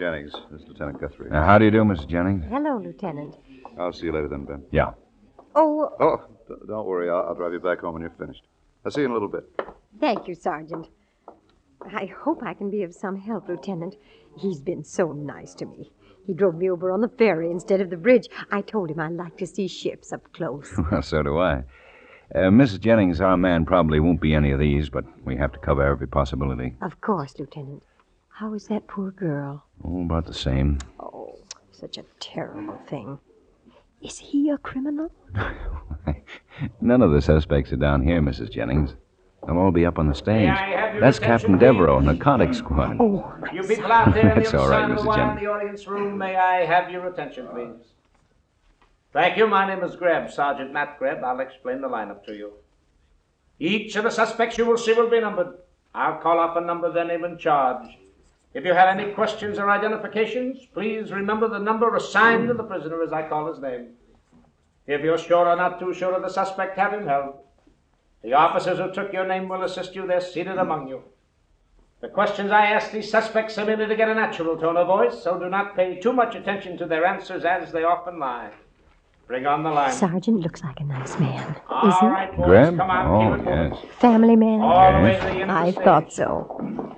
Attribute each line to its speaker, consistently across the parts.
Speaker 1: Jennings. This is Lieutenant Guthrie.
Speaker 2: Now, how do you do, Mrs. Jennings?
Speaker 3: Hello, Lieutenant.
Speaker 1: I'll see you later then, Ben.
Speaker 2: Yeah.
Speaker 3: Oh,
Speaker 1: Oh, d- don't worry. I'll, I'll drive you back home when you're finished. I'll see you in a little bit.
Speaker 3: thank you, Sergeant. I hope I can be of some help, Lieutenant. He's been so nice to me. He drove me over on the ferry instead of the bridge. I told him I like to see ships up close.
Speaker 2: Well, so do I. Uh, Mrs. Jennings, our man probably won't be any of these, but we have to cover every possibility.
Speaker 3: of course, Lieutenant. How is that poor girl?
Speaker 2: Oh, about the same.
Speaker 3: Oh, such a terrible thing. Is he a criminal?
Speaker 2: None of the suspects are down here, Mrs. Jennings. They'll all be up on the stage.
Speaker 4: May I have your
Speaker 2: That's
Speaker 4: attention,
Speaker 2: Captain Devereaux, narcotics squad.
Speaker 3: Oh,
Speaker 4: You people out there on the
Speaker 2: That's
Speaker 4: other
Speaker 2: all right,
Speaker 4: side of the
Speaker 2: Mrs.
Speaker 4: wire in
Speaker 2: Jennings.
Speaker 4: the audience room, may I have your attention, please? Thank you. My name is Greb, Sergeant Matt Greb. I'll explain the lineup to you. Each of the suspects you will see will be numbered. I'll call off a number, their name and charge. If you have any questions or identifications, please remember the number assigned to the prisoner as I call his name. If you're sure or not too sure of the suspect, have him held. The officers who took your name will assist you. They're seated among you. The questions I ask these suspects are merely to get a natural tone of voice, so do not pay too much attention to their answers as they often lie. Bring on the line.
Speaker 3: Sergeant looks like a nice man.
Speaker 4: All
Speaker 3: Is he?
Speaker 4: right, boys,
Speaker 2: Grab?
Speaker 4: come on,
Speaker 2: Oh,
Speaker 4: keep it
Speaker 2: yes.
Speaker 3: Family man?
Speaker 4: All the the
Speaker 3: I
Speaker 4: the
Speaker 3: thought so.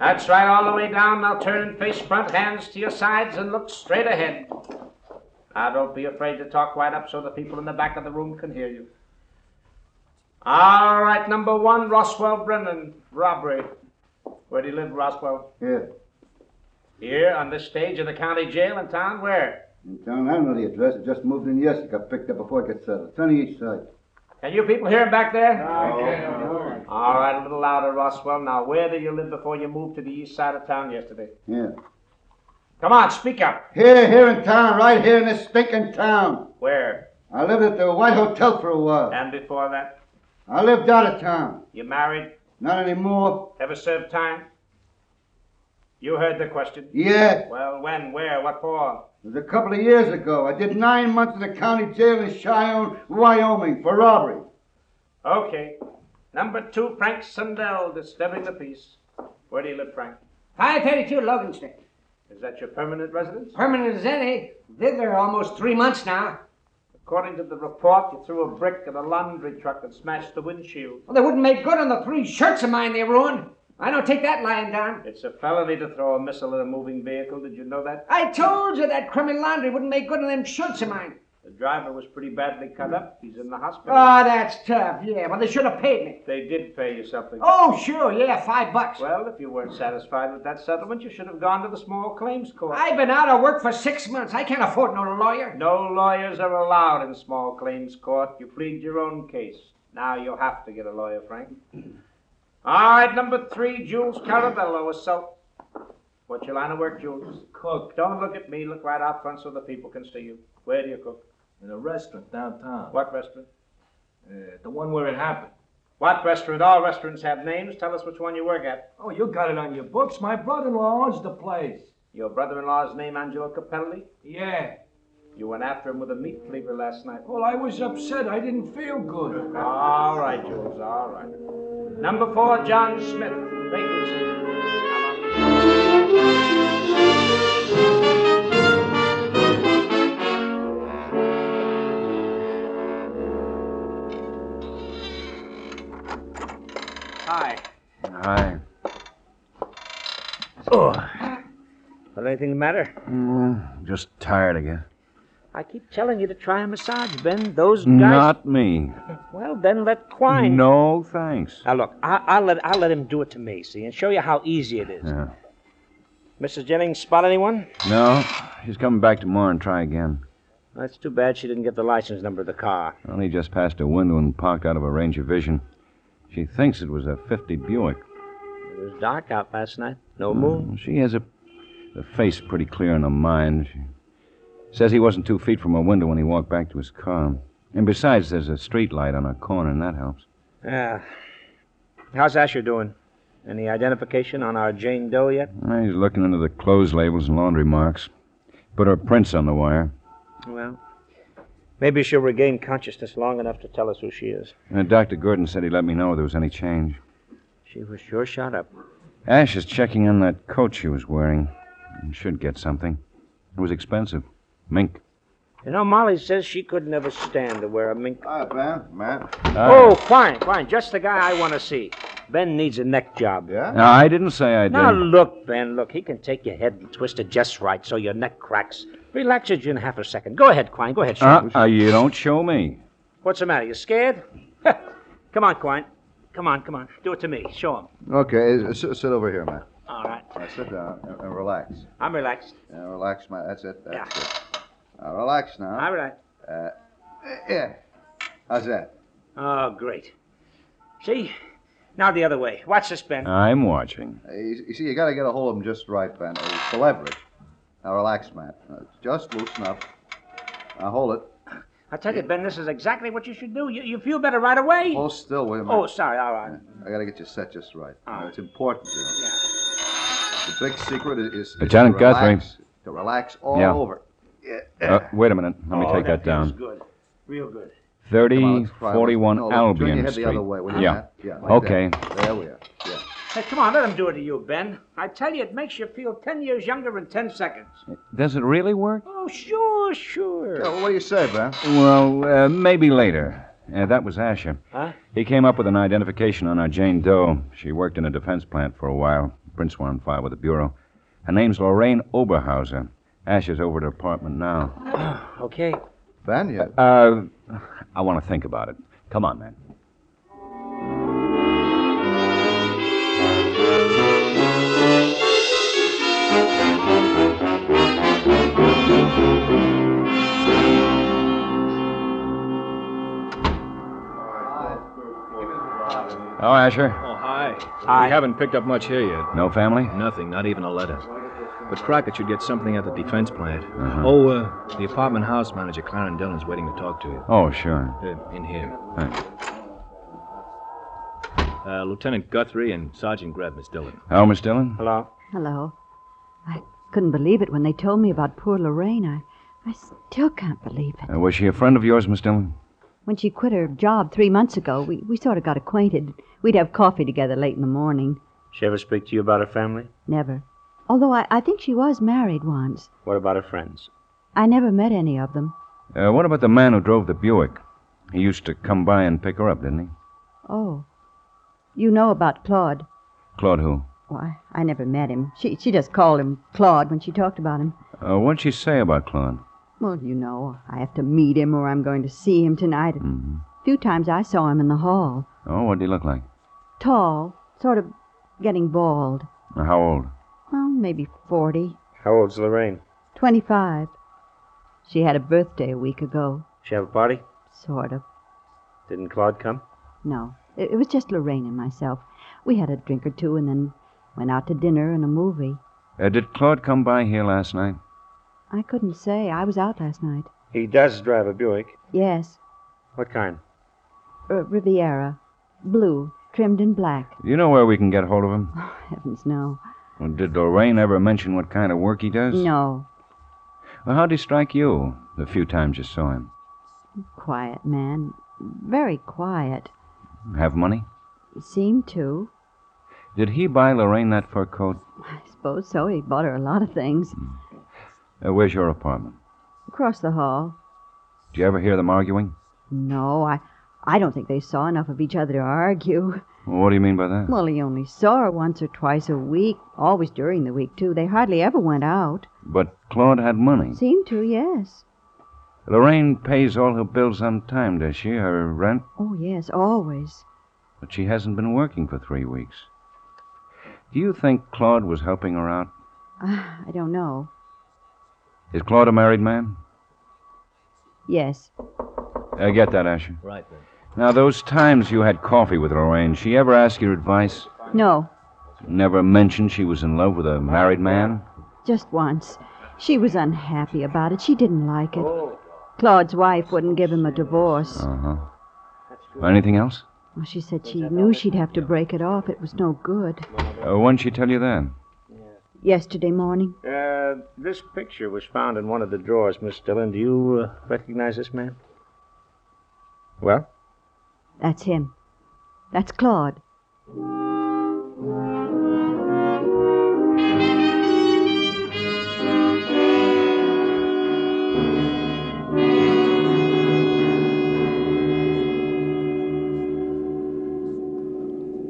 Speaker 4: That's right, all the way down. Now turn and face front, hands to your sides, and look straight ahead. Now don't be afraid to talk right up so the people in the back of the room can hear you. All right, number one, Roswell Brennan, robbery. Where do you live, Roswell?
Speaker 5: Here.
Speaker 4: Here, on this stage of the county jail in town? Where?
Speaker 5: In town, I don't know the address. I just moved in yesterday. Got picked up before it gets settled. It's on each side.
Speaker 4: Can you people hear him back there? All right, a little louder, Roswell. Now, where did you live before you moved to the east side of town yesterday?
Speaker 5: Yeah.
Speaker 4: Come on, speak up.
Speaker 5: Here, here in town, right here in this stinking town.
Speaker 4: Where?
Speaker 5: I lived at the White Hotel for a while.
Speaker 4: And before that?
Speaker 5: I lived out of town.
Speaker 4: You married?
Speaker 5: Not anymore.
Speaker 4: Ever served time? You heard the question.
Speaker 5: Yeah.
Speaker 4: Well, when, where, what for?
Speaker 5: It was a couple of years ago. I did nine months in the county jail in Cheyenne, Wyoming, for robbery.
Speaker 4: Okay. Number two, Frank Sundell, disturbing the peace. Where do you live, Frank?
Speaker 6: 532 Logan Street.
Speaker 4: Is that your permanent residence?
Speaker 6: Permanent as any. Lived there almost three months now.
Speaker 4: According to the report, you threw a brick at a laundry truck and smashed the windshield.
Speaker 6: Well, they wouldn't make good on the three shirts of mine they ruined. I don't take that lying down.
Speaker 4: It's a felony to throw a missile at a moving vehicle. Did you know that?
Speaker 6: I told you that criminal laundry wouldn't make good on them shirts of mine.
Speaker 4: The driver was pretty badly cut up. He's in the hospital.
Speaker 6: Oh, that's tough. Yeah, well, they should have paid me.
Speaker 4: They did pay you something.
Speaker 6: Oh, sure. Yeah, five bucks.
Speaker 4: Well, if you weren't satisfied with that settlement, you should have gone to the small claims court.
Speaker 6: I've been out of work for six months. I can't afford no lawyer.
Speaker 4: No lawyers are allowed in small claims court. You plead your own case. Now you'll have to get a lawyer, Frank. All right, number three, Jules Carabello, assault. What's your line of work, Jules? Cook. Don't look at me. Look right out front so the people can see you. Where do you cook?
Speaker 7: In a restaurant downtown.
Speaker 4: What restaurant?
Speaker 7: Uh, the one where it happened.
Speaker 4: What restaurant? All restaurants have names. Tell us which one you work at.
Speaker 7: Oh, you got it on your books. My brother-in-law owns the place.
Speaker 4: Your brother-in-law's name, Angelo Capelli?
Speaker 7: Yeah.
Speaker 4: You went after him with a meat cleaver last night.
Speaker 7: Well, I was upset. I didn't feel good.
Speaker 4: All right, Jules, all right. Number four, John Smith, vacancy.
Speaker 6: Hi.
Speaker 2: Hi.
Speaker 4: Well, anything the matter?
Speaker 2: Mm, just tired again.
Speaker 4: I keep telling you to try a massage, Ben. Those guys.
Speaker 2: Not me.
Speaker 4: Well, then let Quine.
Speaker 2: No, thanks.
Speaker 4: Now look, I, I'll let I'll let him do it to me, see, and show you how easy it is.
Speaker 2: Yeah.
Speaker 4: Mrs. Jennings spot anyone?
Speaker 2: No, she's coming back tomorrow and try again.
Speaker 4: That's too bad she didn't get the license number of the car.
Speaker 2: Only just passed a window and parked out of her range of vision. She thinks it was a 50 Buick.
Speaker 4: It was dark out last night. No moon.
Speaker 2: She has a the face pretty clear in her mind. She says he wasn't two feet from a window when he walked back to his car. And besides, there's a street light on a corner, and that helps.
Speaker 4: Yeah. How's Asher doing? Any identification on our Jane Doe yet?
Speaker 2: Uh, He's looking into the clothes labels and laundry marks. Put her prints on the wire.
Speaker 4: Well, maybe she'll regain consciousness long enough to tell us who she is.
Speaker 2: Uh, Dr. Gordon said he'd let me know if there was any change.
Speaker 4: She was sure shot up.
Speaker 2: Ash is checking on that coat she was wearing. Should get something. It was expensive. Mink.
Speaker 4: You know, Molly says she could never stand to wear a mink.
Speaker 8: Hi, Ben. Matt.
Speaker 4: Oh, fine, fine. Just the guy I want to see. Ben needs a neck job.
Speaker 8: Yeah?
Speaker 2: No, I didn't say I did.
Speaker 4: Now, look, Ben, look. He can take your head and twist it just right so your neck cracks. Relaxes you in half a second. Go ahead, Quine. Go ahead, show
Speaker 2: Uh,
Speaker 4: him.
Speaker 2: uh, you don't show me.
Speaker 4: What's the matter? You scared? come on, Quine. Come on, come on. Do it to me. Show him.
Speaker 1: Okay, uh, sit, sit over here, Matt.
Speaker 4: All right.
Speaker 1: Now sit down and, and relax.
Speaker 4: I'm relaxed.
Speaker 1: Yeah, relax, Matt. That's it. That's
Speaker 4: Yeah.
Speaker 1: it. Now relax now.
Speaker 4: I'm relaxed.
Speaker 1: Yeah. How's that?
Speaker 4: Oh, great. See? Now the other way. Watch this, Ben.
Speaker 2: I'm watching.
Speaker 1: Uh, You, you see, you got to get a hold of him just right, Ben. Uh, It's the leverage. Now relax, Matt. Uh, just loosen up. Now hold it.
Speaker 4: I tell you, Ben, this is exactly what you should do. You, you feel better right away.
Speaker 1: Hold still, wait a minute.
Speaker 4: Oh, sorry. All right.
Speaker 1: I got to get you set just right.
Speaker 4: Ah.
Speaker 1: Now, it's important, you know.
Speaker 4: Yeah.
Speaker 1: The big secret is, is, is
Speaker 2: Lieutenant
Speaker 1: to relax,
Speaker 2: Guthrie.
Speaker 1: To relax all
Speaker 2: Yeah.
Speaker 1: over.
Speaker 2: Uh, wait a minute. Let me
Speaker 4: Oh,
Speaker 2: take that,
Speaker 4: feels
Speaker 2: down.
Speaker 4: good. Real good.
Speaker 1: Come on,
Speaker 2: 30,
Speaker 1: let's
Speaker 2: 41
Speaker 1: no, turn
Speaker 2: Albion
Speaker 1: your head
Speaker 2: Street.
Speaker 1: the other way, will you,
Speaker 2: yeah.
Speaker 1: Matt? Yeah. like
Speaker 2: Okay.
Speaker 1: that. There we are. Yeah.
Speaker 4: Hey, come on, let him do it to you, Ben. I tell you, it makes you feel 10 years younger in 10 seconds.
Speaker 2: Does it really work?
Speaker 4: Oh, sure, sure.
Speaker 1: Yeah, well, what do you say, Ben?
Speaker 2: Well, uh, maybe later. Uh, that was Asher.
Speaker 4: Huh?
Speaker 2: He came up with an identification on our Jane Doe. She worked in a defense plant for a while. Prints were on file with the Bureau. Her name's Lorraine Oberhauser. Asher's over at her apartment now.
Speaker 4: Okay.
Speaker 1: Ben, you.
Speaker 2: Uh, I want to think about it. Come on, man. Oh, Asher.
Speaker 7: Oh, hi.
Speaker 4: Hi.
Speaker 7: We haven't picked up much here yet.
Speaker 2: No family?
Speaker 7: Nothing, not even a letter. But Crockett should get something at the defense plant.
Speaker 2: Uh-huh.
Speaker 7: Oh, uh, the apartment house manager, Clarence Dillon's waiting to talk to you.
Speaker 2: Oh, sure.
Speaker 7: Uh, in here.
Speaker 2: Thanks.
Speaker 7: Uh, Lieutenant Guthrie and Sergeant Greb, Miss Dillon.
Speaker 2: Hello, Miss Dillon?
Speaker 4: Hello?
Speaker 9: Hello. I couldn't believe it when they told me about poor Lorraine. I, I still can't believe it.
Speaker 2: Uh, was she a friend of yours, Miss Dillon?
Speaker 9: When she quit her job three months ago, we, we sort of got acquainted. We'd have coffee together late in the morning.
Speaker 4: She ever speak to you about her family?
Speaker 9: Never. Although I, I think she was married once.
Speaker 4: What about her friends?
Speaker 9: I never met any of them.
Speaker 2: Uh, what about the man who drove the Buick? He used to come by and pick her up, didn't he?
Speaker 9: Oh. You know about Claude.
Speaker 2: Claude who?
Speaker 9: Why, I never met him. She, she just called him Claude when she talked about him.
Speaker 2: Uh, what'd she say about Claude?
Speaker 9: Well, you know, I have to meet him or I'm going to see him tonight. A
Speaker 2: hmm
Speaker 9: few times I saw him in the hall.
Speaker 2: Oh, what'd he look like?
Speaker 9: Tall, sort of getting bald.
Speaker 2: How old?
Speaker 9: Well, maybe 40,
Speaker 4: How old's Lorraine?
Speaker 9: 25. She had a birthday a week ago.
Speaker 4: She have a party?
Speaker 9: Sort of.
Speaker 4: Didn't Claude come?
Speaker 9: No, it, it was just Lorraine and myself. We had a drink or two and then went out to dinner and a movie.
Speaker 2: Uh, did Claude come by here last night?
Speaker 9: I couldn't say. I was out last night.
Speaker 4: He does drive a Buick.
Speaker 9: Yes,
Speaker 4: What kind?
Speaker 9: uh, Riviera. Blue, trimmed in black.
Speaker 2: You know where we can get hold of him?
Speaker 9: Oh, heavens, no.
Speaker 2: Well, did Lorraine ever mention what kind of work he does?
Speaker 9: No.
Speaker 2: Well, how'd he strike you the few times you saw him?
Speaker 9: Quiet man. Very quiet.
Speaker 2: Have money?
Speaker 9: Seemed to.
Speaker 2: Did he buy Lorraine that fur coat?
Speaker 9: I suppose so. He bought her a lot of things.
Speaker 2: Uh, where's your apartment?
Speaker 9: Across the hall.
Speaker 2: Did you ever hear them arguing?
Speaker 9: No, I I don't think they saw enough of each other to argue.
Speaker 2: What do you mean by that?
Speaker 9: Well, he only saw her once or twice a week, always during the week, too. They hardly ever went out.
Speaker 2: But Claude had money.
Speaker 9: Seemed to, yes.
Speaker 2: Lorraine pays all her bills on time, does she? Her rent?
Speaker 9: Oh, yes, always.
Speaker 2: But she hasn't been working for three weeks. Do you think Claude was helping her out?
Speaker 9: Uh, I don't know.
Speaker 2: Is Claude a married man?
Speaker 9: Yes.
Speaker 2: I get that, Asher.
Speaker 7: Right, then.
Speaker 2: Now, those times you had coffee with Lorraine, she ever ask your advice?
Speaker 9: No,
Speaker 2: Never mentioned she was in love with a married man?
Speaker 9: just once. She was unhappy about it. She didn't like it. Claude's wife wouldn't give him a divorce.
Speaker 2: Uh huh. Anything else?
Speaker 9: Well, she said she knew she'd have to break it off. It was no good.
Speaker 2: Uh, when'd she tell you that?
Speaker 9: Yesterday morning.
Speaker 4: Uh, this picture was found in one of the drawers, Miss Dillon. Do you uh, recognize this man? Well?
Speaker 9: That's him. That's Claude.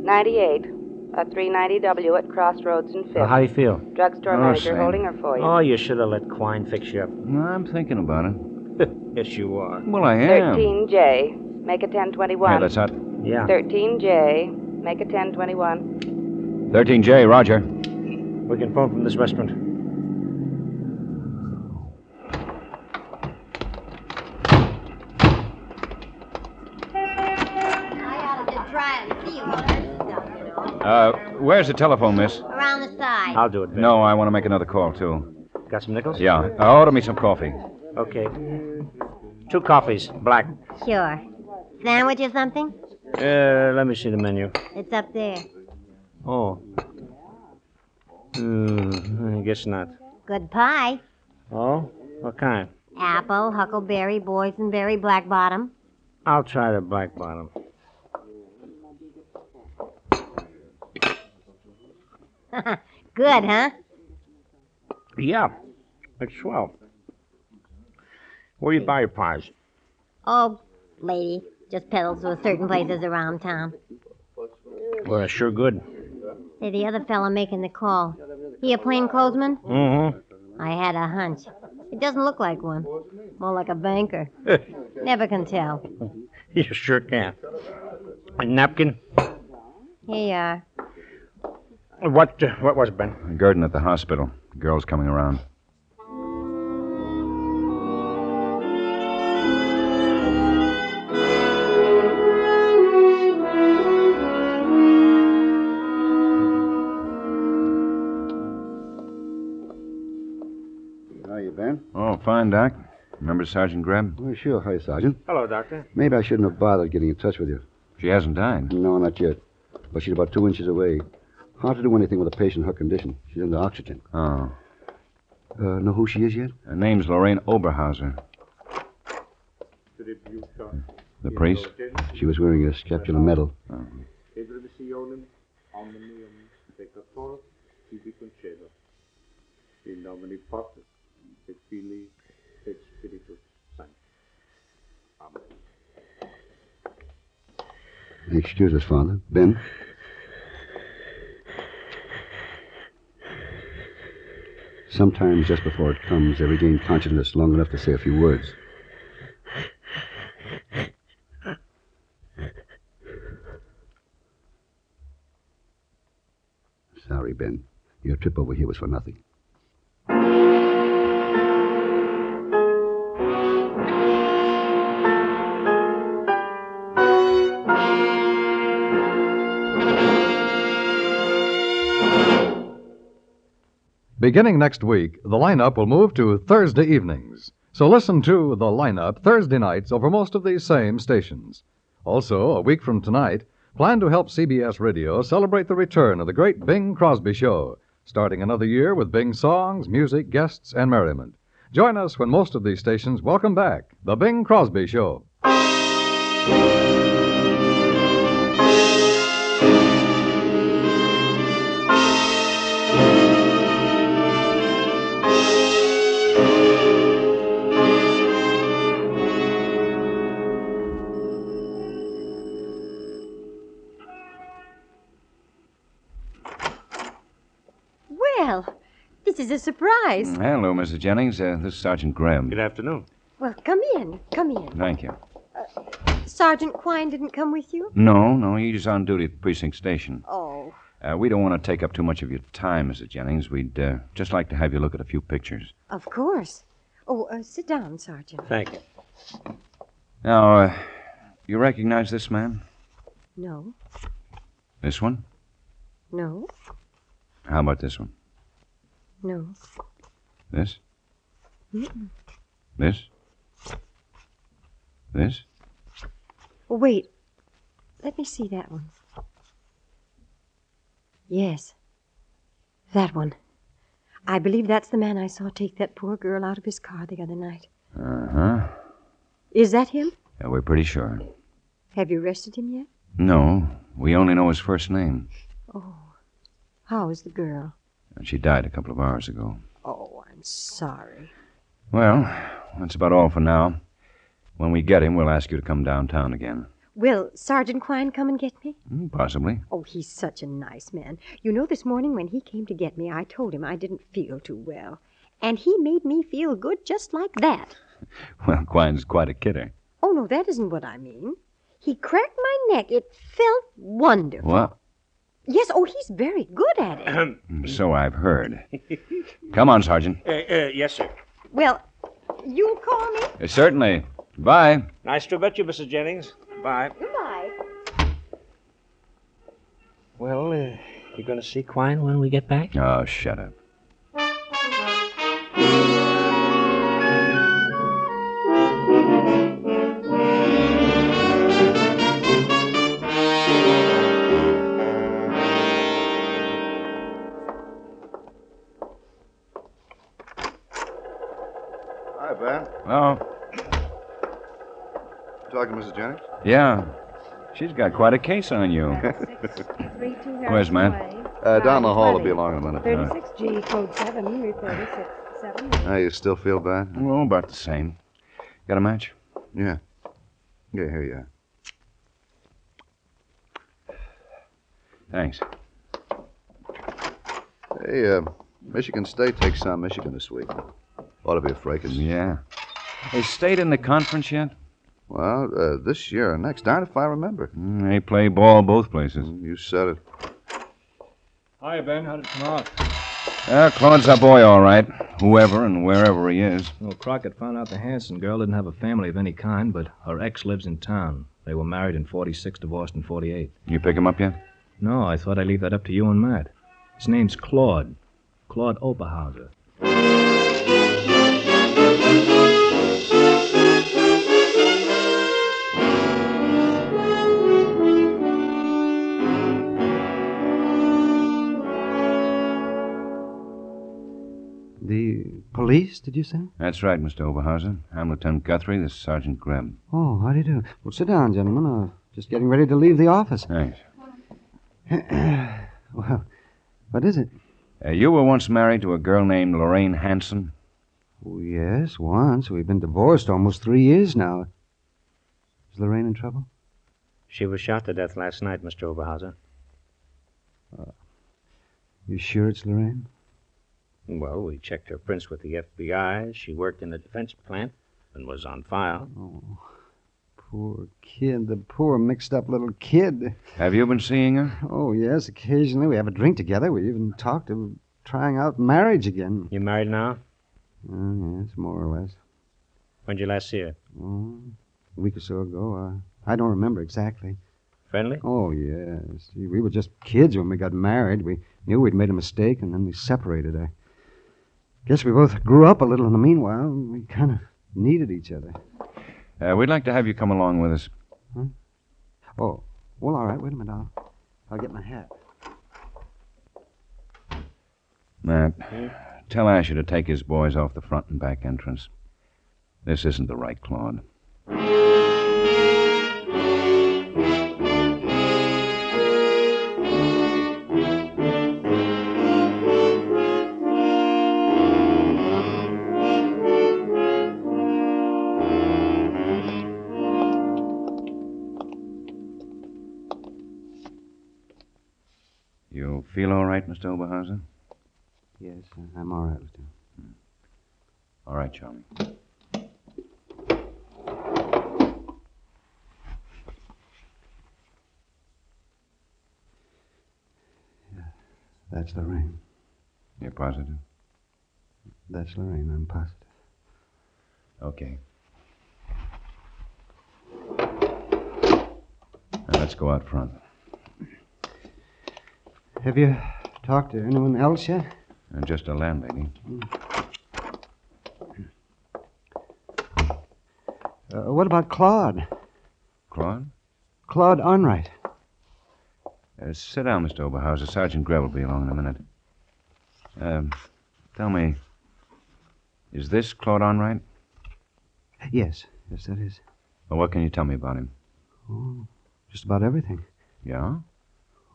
Speaker 10: Ninety-eight. A 390W at Crossroads and Fifth.
Speaker 4: Well, how do you feel?
Speaker 10: Drugstore
Speaker 2: Oh,
Speaker 10: manager
Speaker 2: same.
Speaker 10: holding her for you.
Speaker 4: Oh, you should have let Quine fix you up.
Speaker 2: No, I'm thinking about it.
Speaker 4: yes, you are.
Speaker 2: Well, I am.
Speaker 10: 13J. Make a 1021.
Speaker 2: Yeah, that's hot.
Speaker 4: Yeah.
Speaker 10: 13J. Make a 1021.
Speaker 2: 13J, Roger.
Speaker 4: We can phone from this restaurant.
Speaker 2: Uh, where's the telephone, miss?
Speaker 11: Around the side.
Speaker 4: I'll do it, Vic.
Speaker 2: No, I want to make another call, too.
Speaker 4: Got some nickels?
Speaker 2: Yeah. Uh, order me some coffee.
Speaker 4: Okay. Two coffees, black.
Speaker 11: Sure. Sandwich or something?
Speaker 4: Uh, let me see the menu.
Speaker 11: It's up there.
Speaker 4: Oh. Hmm, I guess not.
Speaker 11: Good pie.
Speaker 4: Oh? What kind?
Speaker 11: Apple, huckleberry, boysenberry, black bottom.
Speaker 4: I'll try the black bottom.
Speaker 11: Good, huh?
Speaker 4: Yeah. It's swell. Where do you buy your pies?
Speaker 11: Oh, lady. Just pedals to certain places around town.
Speaker 4: Well, sure good.
Speaker 11: Say, the other fellow making the call. He a plainclothesman?
Speaker 4: Mm-hmm.
Speaker 11: I had a hunch. It doesn't look like one. More like a banker. Never can tell.
Speaker 4: you sure can. A napkin?
Speaker 11: Here you are.
Speaker 4: What, uh, what was it, Ben?
Speaker 2: Gordon at the hospital. Girl's coming around. Oh, fine, Doc. Remember Sergeant Greb?
Speaker 12: Well, sure. Hi, Sergeant.
Speaker 4: Hello, Doctor.
Speaker 12: Maybe I shouldn't have bothered getting in touch with you.
Speaker 2: She hasn't died.
Speaker 12: No, not yet. But she's about two inches away. Hard to do anything with a patient in her condition. She's under oxygen.
Speaker 2: Oh.
Speaker 12: Uh, know who she is yet?
Speaker 2: Her name's Lorraine Oberhauser. The priest?
Speaker 12: She was wearing a scapular medal.
Speaker 2: Oh.
Speaker 12: Excuse us, Father. Ben? Sometimes, just before it comes, they regain consciousness long enough to say a few words. Sorry, Ben. Your trip over here was for nothing.
Speaker 13: Beginning next week, the lineup will move to Thursday evenings. So listen to the lineup Thursday nights over most of these same stations. Also, a week from tonight, plan to help CBS Radio celebrate the return of the great Bing Crosby Show, starting another year with Bing songs, music, guests, and merriment. Join us when most of these stations welcome back the Bing Crosby Show.
Speaker 3: Is a surprise.
Speaker 2: Hello, Mrs. Jennings. Uh, this is Sergeant Graham.
Speaker 4: Good afternoon.
Speaker 3: Well, come in. Come in.
Speaker 2: Thank you.
Speaker 3: Sergeant Quine didn't come with you?
Speaker 2: No, no, he's on duty at the precinct station.
Speaker 3: Oh.
Speaker 2: Uh, we don't want to take up too much of your time, Mrs. Jennings. We'd uh, just like to have you look at a few pictures.
Speaker 3: Of course. Oh, uh, sit down, Sergeant.
Speaker 4: Thank you.
Speaker 2: Now, uh, you recognize this man?
Speaker 3: No,
Speaker 2: This one?
Speaker 3: no,
Speaker 2: How about this one?
Speaker 3: No.
Speaker 2: This?
Speaker 3: Mm-mm.
Speaker 2: This? This?
Speaker 3: Oh, wait. Let me see that one. Yes. That one. I believe that's the man I saw take that poor girl out of his car the other night.
Speaker 2: Uh huh.
Speaker 3: Is that him?
Speaker 2: Yeah, we're pretty sure.
Speaker 3: Have you arrested him yet?
Speaker 2: No, we only know his first name.
Speaker 3: Oh. How is the girl?
Speaker 2: And she died a couple of hours ago.
Speaker 3: Oh, I'm sorry.
Speaker 2: Well, that's about all for now. When we get him, we'll ask you to come downtown again.
Speaker 3: Will Sergeant Quine come and get me?
Speaker 2: Hmm, Possibly.
Speaker 3: Oh, he's such a nice man. You know, this morning when he came to get me, I told him I didn't feel too well. And he made me feel good just like that.
Speaker 2: Well, Quine's quite a kidder.
Speaker 3: Oh, no, that isn't what I mean. He cracked my neck. It felt wonderful.
Speaker 2: What?
Speaker 3: Yes, oh, he's very good at it.
Speaker 2: So I've heard. Come on, Sergeant.
Speaker 4: Uh, uh, yes, sir.
Speaker 3: well, you'll call me?
Speaker 2: Uh, certainly. Bye.
Speaker 4: Nice to meet you, Mrs. Jennings. Bye.
Speaker 3: Goodbye.
Speaker 4: Well, uh, you going to see Quine when we get back?
Speaker 2: Oh, shut up.
Speaker 1: Ben.
Speaker 2: Oh,
Speaker 1: Talking to Mrs. Jennings?
Speaker 2: yeah. She's got quite a case on you. Where's Matt?
Speaker 1: Uh, down the hall. Will be along in a minute.
Speaker 3: 36G, code 7, report 7.
Speaker 1: Now, you still feel bad?
Speaker 2: Oh, about the same. Got a match?
Speaker 1: Yeah. Yeah, here you are.
Speaker 2: Thanks.
Speaker 1: Hey, uh, Michigan State takes on Michigan this week. Ought to be a fracas.
Speaker 2: Yeah. They stayed in the conference yet?
Speaker 1: Well, uh, this year or next. Darn if I remember.
Speaker 2: Mm, They play ball both places.
Speaker 1: You said it.
Speaker 7: Hi, Ben. How did it come out?
Speaker 2: Uh, Claude's our boy, all right. Whoever and wherever he is.
Speaker 7: Well, Crockett found out the Hanson girl didn't have a family of any kind, but her ex lives in town. They were married in 46, divorced in 48.
Speaker 2: You pick him up yet?
Speaker 7: No, I thought I'd leave that up to you and Matt. His name's Claude. Claude Oberhauser.
Speaker 12: The police, did you say?
Speaker 2: That's right, Mr. Oberhauser. I'm Lieutenant Guthrie. This is Sergeant Greb.
Speaker 12: Oh, how do you do? Well, sit down, gentlemen. Uh, just getting ready to leave the office.
Speaker 2: Thanks.
Speaker 12: well, what is it?
Speaker 2: Uh, you were once married to a girl named Lorraine Hanson?
Speaker 12: Oh, yes, once. We've been divorced almost three years now. Is Lorraine in trouble?
Speaker 4: She was shot to death last night, Mr. Oberhauser.
Speaker 12: You sure it's Lorraine?
Speaker 4: Well, we checked her prints with the FBI. She worked in the defense plant and was on file.
Speaker 12: Oh, poor kid. The poor mixed up little kid.
Speaker 2: Have you been seeing her?
Speaker 12: Oh, yes, occasionally. We have a drink together. We even talked of trying out marriage again.
Speaker 4: You married now?
Speaker 12: Oh, yes, more or less.
Speaker 4: When'd you last see her?
Speaker 12: Oh, a week or so ago. Uh, I don't remember exactly.
Speaker 4: Friendly?
Speaker 12: Oh, yes. See, we were just kids when we got married. We knew we'd made a mistake, and then we separated. I guess we both grew up a little in the meanwhile. We kind of needed each other.
Speaker 2: Uh, we'd like to have you come along with us.
Speaker 12: Oh, well, all right. Wait a minute. I'll, I'll get my hat.
Speaker 2: Matt, tell Asher to take his boys off the front and back entrance. This isn't the right Claude. Mr. Oberhauser?
Speaker 12: Yes, I'm all right, Lieutenant. Hmm.
Speaker 2: All right, Charlie.
Speaker 12: That's Lorraine.
Speaker 2: You're positive?
Speaker 12: That's Lorraine. I'm positive.
Speaker 2: Okay. Now, let's go out front.
Speaker 12: Have you talked to anyone else yet?
Speaker 2: And just a landlady.
Speaker 12: Uh, what about Claude?
Speaker 2: Claude?
Speaker 12: Claude Arnright.
Speaker 2: Uh, sit down, Mr. Oberhauser. Sergeant Greb will be along in a minute. Um, tell me, is this Claude Arnright?
Speaker 12: Yes, yes, that is.
Speaker 2: Well, what can you tell me about him?
Speaker 12: Oh, just about everything.
Speaker 2: Yeah?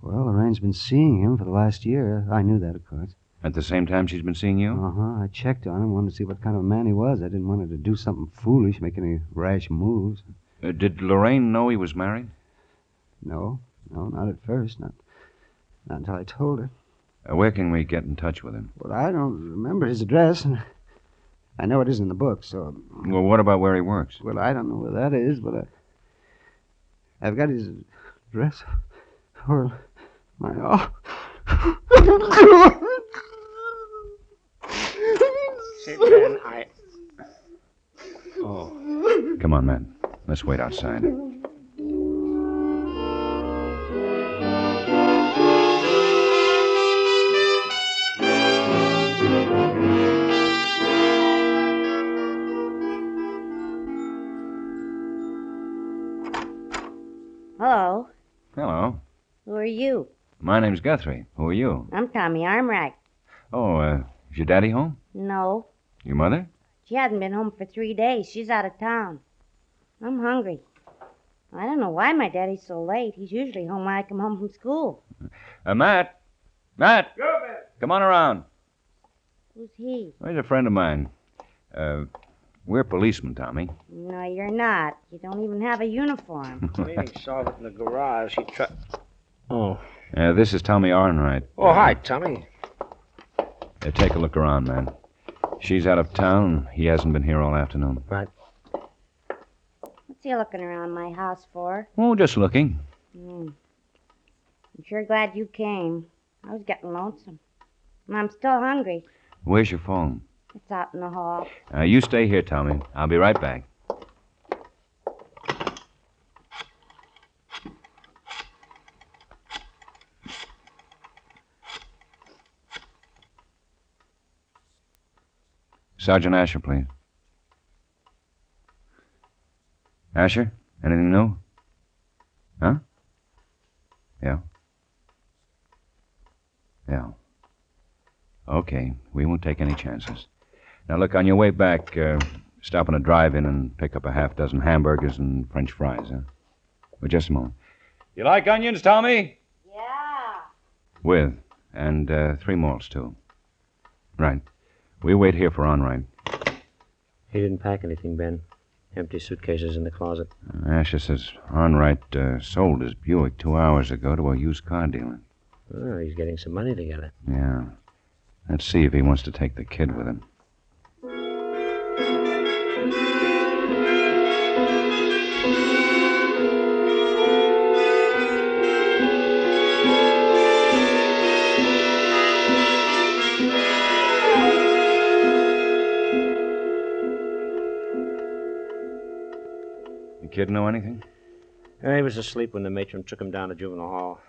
Speaker 12: Well, Lorraine's been seeing him for the last year. I knew that, of course.
Speaker 2: At the same time she's been seeing you?
Speaker 12: Uh huh. I checked on him, wanted to see what kind of a man he was. I didn't want her to do something foolish, make any rash moves.
Speaker 2: Uh, did Lorraine know he was married?
Speaker 12: No, no, not at first. Not, not until I told her.
Speaker 2: Uh, where can we get in touch with him?
Speaker 12: Well, I don't remember his address, and I know it isn't in the book, so.
Speaker 2: Well, what about where he works?
Speaker 12: Well, I don't know where that is, but I, I've got his address or
Speaker 4: I.
Speaker 2: Oh. Come on, man. Let's wait outside. My name's Guthrie. Who are you?
Speaker 14: I'm Tommy Arnright.
Speaker 2: Oh, uh, is your daddy home?
Speaker 14: No,
Speaker 2: Your mother?
Speaker 14: she hasn't been home for three days. She's out of town. I'm hungry. I don't know why my daddy's so late. He's usually home when I come home from school.
Speaker 2: Uh, Matt. Matt. Come on around.
Speaker 14: Who's he?
Speaker 2: Well, he's a friend of mine. Uh, we're policemen, Tommy.
Speaker 14: No, you're not. You don't even have a uniform.
Speaker 4: Meeting saw it in the garage. He tried. Oh.
Speaker 2: Uh, this is Tommy Arnright.
Speaker 4: Oh, hi, Tommy.
Speaker 2: Uh, take a look around, man. She's out of town. He hasn't been here all afternoon.
Speaker 4: Right.
Speaker 14: What's he looking around my house for?
Speaker 2: Oh, just looking.
Speaker 14: Hmm. I'm sure glad you came. I was getting lonesome. And I'm still hungry.
Speaker 2: Where's your phone?
Speaker 14: It's out in the hall.
Speaker 2: Uh, you stay here, Tommy. I'll be right back. Sergeant Asher, please. Asher, anything new? Huh? Yeah. Yeah. Okay, we won't take any chances. Now, look, on your way back, uh, stop in a drive-in and pick up a half dozen hamburgers and French fries, huh? Well, just a moment. You like onions, Tommy?
Speaker 14: Yeah.
Speaker 2: With. And uh, three malts, too. Right. We wait here for Arnright.
Speaker 4: He didn't pack anything, Ben. Empty suitcases in the closet.
Speaker 2: Uh, Asher says Arnright uh, sold his Buick two hours ago to a used car dealer.
Speaker 4: Oh, he's getting some money together.
Speaker 2: Yeah. Let's see if he wants to take the kid with him. Kid know anything?
Speaker 4: He was asleep when the matron took him down to juvenile hall.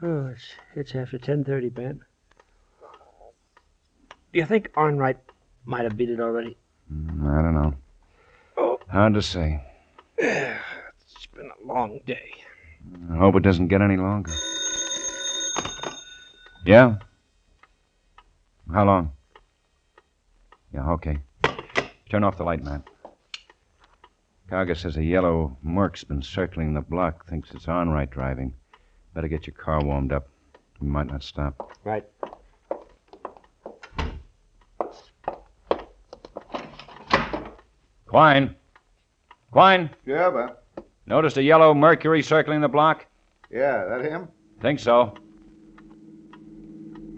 Speaker 4: Oh, it's it's after ten thirty, Ben. Do you think Arnright might have beat it already?
Speaker 2: Mm, I don't know. Oh. Hard to say.
Speaker 4: It's been a long day.
Speaker 2: I hope it doesn't get any longer. Yeah? How long? Yeah, okay. Turn off the light, man. Carga says a yellow Merc's been circling the block, thinks it's Arnright driving. Better get your car warmed up. We might not stop.
Speaker 4: Right.
Speaker 2: Quine! Quine!
Speaker 1: Yeah, Ben.
Speaker 2: Noticed a yellow Mercury circling the block?
Speaker 1: Yeah, that him?
Speaker 2: Think so.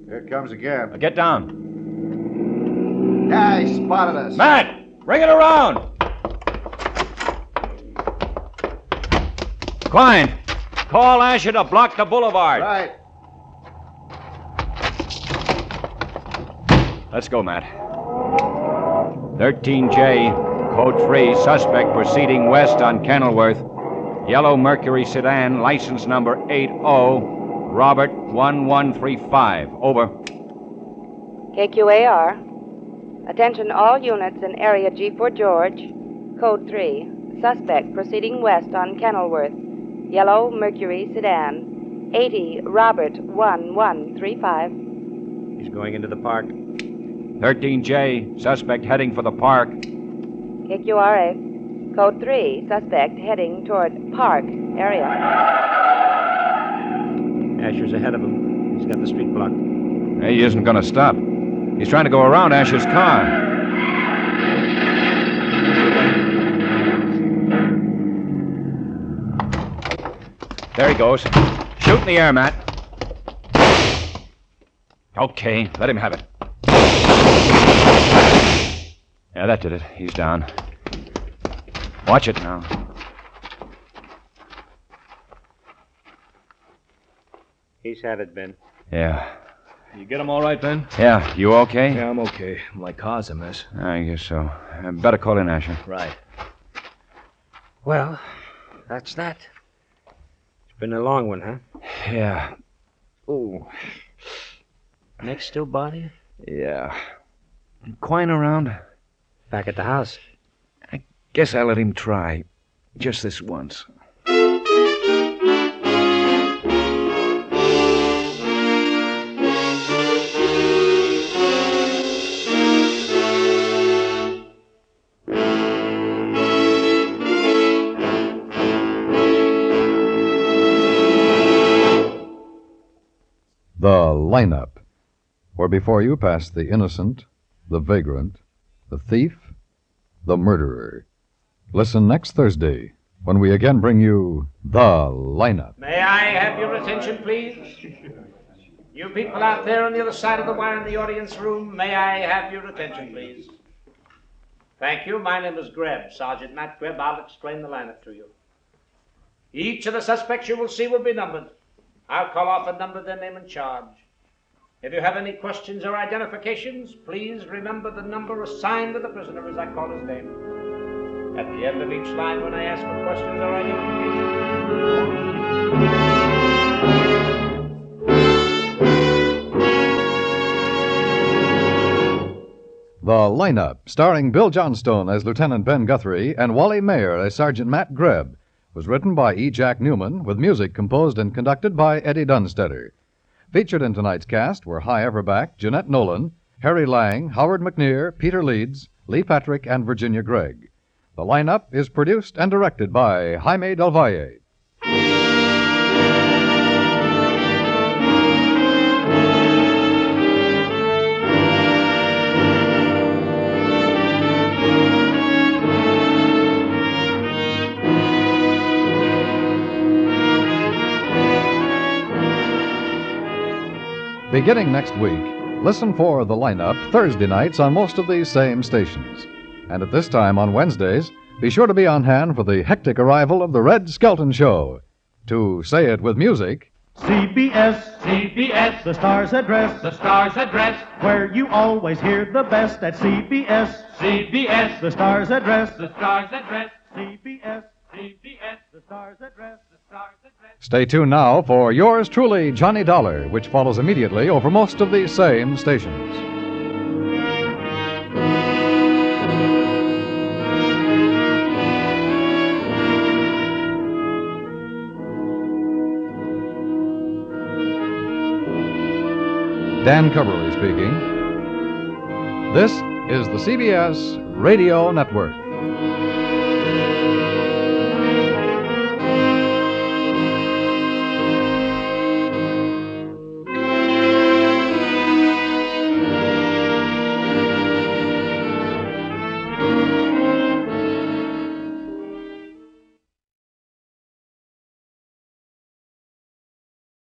Speaker 1: Here it comes again.
Speaker 2: Get down.
Speaker 1: Yeah, he spotted us.
Speaker 2: Matt! Bring it around! Klein, call Asher to block the boulevard.
Speaker 1: Right.
Speaker 2: Let's go, Matt. 13J, code 3, suspect proceeding west on Kenilworth. Yellow Mercury sedan, license number 80, Robert 1135. Over.
Speaker 10: KQAR. Attention all units in area G for George. Code 3. Suspect proceeding west on Kenilworth. Yellow Mercury sedan. 80 Robert 1135.
Speaker 7: He's going into the park.
Speaker 2: 13J, suspect heading for the park.
Speaker 10: KQRA. Code 3. Suspect heading toward Park area.
Speaker 7: Asher's ahead of him. He's got the street blocked.
Speaker 2: He isn't going to stop. He's trying to go around Asher's car. There he goes. Shoot in the air, Matt. Okay, let him have it. Yeah, that did it. He's down. Watch it now.
Speaker 7: He's had it, Ben.
Speaker 2: Yeah.
Speaker 7: You get him all right, Ben?
Speaker 2: Yeah, you okay?
Speaker 7: Yeah, I'm okay. My car's a mess.
Speaker 2: I guess so. I better call in Asher.
Speaker 7: Right. Well, that's that. Been a long one, huh?
Speaker 2: Yeah.
Speaker 7: Oh. Neck still bother you?
Speaker 2: Yeah. Quine around?
Speaker 7: Back at the house.
Speaker 2: I guess I'll let him try. Just this once.
Speaker 13: The lineup, where before you pass the innocent, the vagrant, the thief, the murderer. Listen next Thursday when we again bring you the lineup.
Speaker 4: May I have your attention, please? You people out there on the other side of the wire in the audience room, may I have your attention, please? Thank you. My name is Greb, Sergeant Matt Greb. I'll explain the lineup to you. Each of the suspects you will see will be numbered. I'll call off and number their name and charge. If you have any questions or identifications, please remember the number assigned to the prisoner as I call his name. At the end of each line, when I ask for questions or identifications,
Speaker 13: The lineup, starring Bill Johnstone as Lieutenant Ben Guthrie and Wally Maher as Sergeant Matt Greb, was written by E. Jack Neuman with music composed and conducted by Eddie Dunstedter. Featured in tonight's cast were Hy Averback, Jeanette Nolan, Harry Lang, Howard McNear, Peter Leeds, Lee Patrick, and Virginia Gregg. The lineup is produced and directed by Jaime Del Valle. Beginning next week, listen for the lineup Thursday nights on most of these same stations. And at this time on Wednesdays, be sure to be on hand for the hectic arrival of the Red Skelton Show. To say it with music,
Speaker 15: CBS, CBS, the star's address, the star's address, where you always hear the best at CBS, CBS, the star's address, the star's address, CBS, CBS, the star's address, the star's address.
Speaker 13: Stay tuned now for yours truly, Johnny Dollar, which follows immediately over most of these same stations. Dan Cubberly speaking. This is the CBS Radio Network.